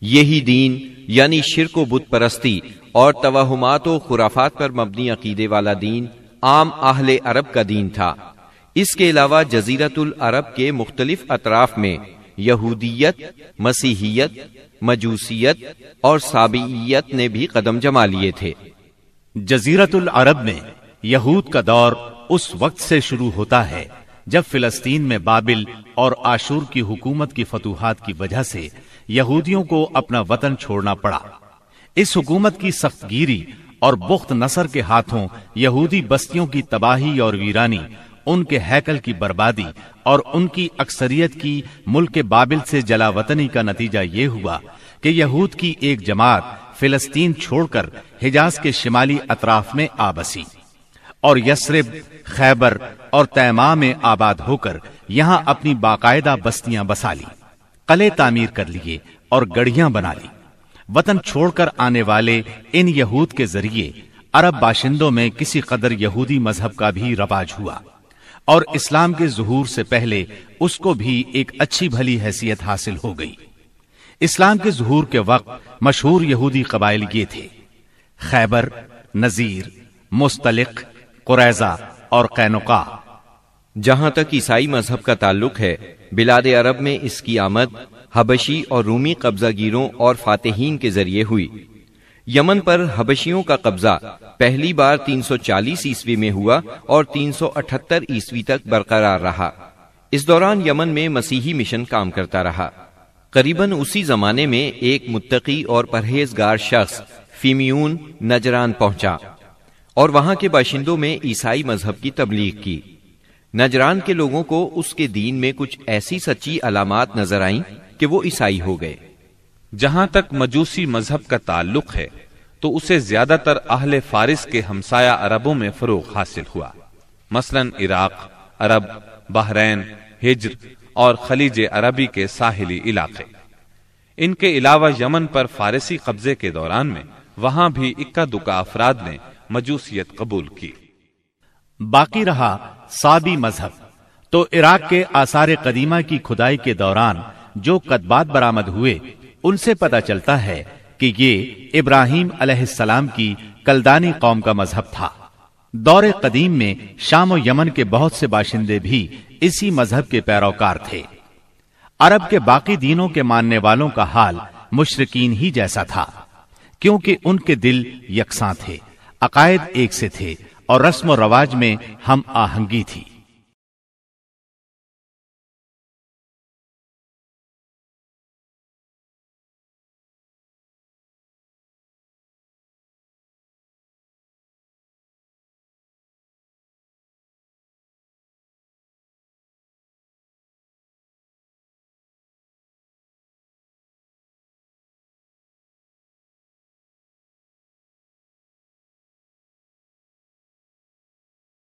یہی دین یعنی شرک و بت پرستی اور توہمات و خرافات پر مبنی عقیدے والا دین عام اہل عرب کا دین تھا۔ اس کے علاوہ جزیرت العرب کے مختلف اطراف میں یہودیت، مسیحیت، مجوسیت اور سابعیت نے بھی قدم جما لیے تھے۔ جزیرت العرب میں یہود کا دور اس وقت سے شروع ہوتا ہے جب فلسطین میں بابل اور آشور کی حکومت کی فتوحات کی وجہ سے یہودیوں کو اپنا وطن چھوڑنا پڑا۔ اس حکومت کی سخت گیری اور بخت نصر کے ہاتھوں یہودی بستیوں کی تباہی اور ویرانی، ان کے ہیکل کی بربادی اور ان کی اکثریت کی ملک بابل سے جلا وطنی کا نتیجہ یہ ہوا کہ یہود کی ایک جماعت فلسطین چھوڑ کر حجاز کے شمالی اطراف میں آ بسی اور یسرب خیبر اور تیما میں آباد ہو کر یہاں اپنی باقاعدہ بستیاں بسا لی۔ قلعے تعمیر کر لیے اور گڑیاں بنا لی وطن چھوڑ کر آنے والے ان یہود کے ذریعے عرب باشندوں میں کسی قدر یہودی مذہب کا بھی رواج ہوا۔ اور اسلام کے ظہور سے پہلے اس کو بھی ایک اچھی بھلی حیثیت حاصل ہو گئی۔ اسلام کے ظہور کے وقت مشہور یہودی قبائل یہ تھے۔ خیبر، نذیر، مستلق، قریضہ اور قینقا جہاں تک عیسائی مذہب کا تعلق ہے، بلاد عرب میں اس کی آمد حبشی اور رومی قبضہ گیروں اور فاتحین کے ذریعے ہوئی۔ یمن پر حبشیوں کا قبضہ پہلی بار تین سو چالیس عیسوی میں ہوا اور تین سو اٹھتر عیسوی تک برقرار رہا۔ اس دوران یمن میں مسیحی مشن کام کرتا رہا۔ قریباً اسی زمانے میں ایک متقی اور پرہیزگار شخص فیمیون نجران پہنچا اور وہاں کے باشندوں میں عیسائی مذہب کی تبلیغ کی۔ نجران کے لوگوں کو اس کے دین میں کچھ ایسی سچی علامات نظر آئیں کہ وہ عیسائی ہو گئے۔ جہاں تک مجوسی مذہب کا تعلق ہے، تو اسے زیادہ تر اہل فارس کے ہمسایہ عربوں میں فروغ حاصل ہوا۔ مثلا عراق، عرب، بحرین، ہجر اور خلیج عربی کے ساحلی علاقے۔ ان کے علاوہ یمن پر فارسی قبضے کے دوران میں وہاں بھی اکا دکا افراد نے مجوسیت قبول کی۔ باقی رہا سابی مذہب۔ تو عراق کے آثار قدیمہ کی کھدائی کے دوران جو قدبات برآمد ہوئے، ان سے پتا چلتا ہے کہ یہ ابراہیم علیہ السلام کی کلدانی قوم کا مذہب تھا۔ دور قدیم میں شام و یمن کے بہت سے باشندے بھی اسی مذہب کے پیروکار تھے۔ عرب کے باقی دینوں کے ماننے والوں کا حال مشرقین ہی جیسا تھا، کیونکہ ان کے دل یکساں تھے، عقائد ایک سے تھے۔ اور رسم و رواج میں ہم آہنگی تھی۔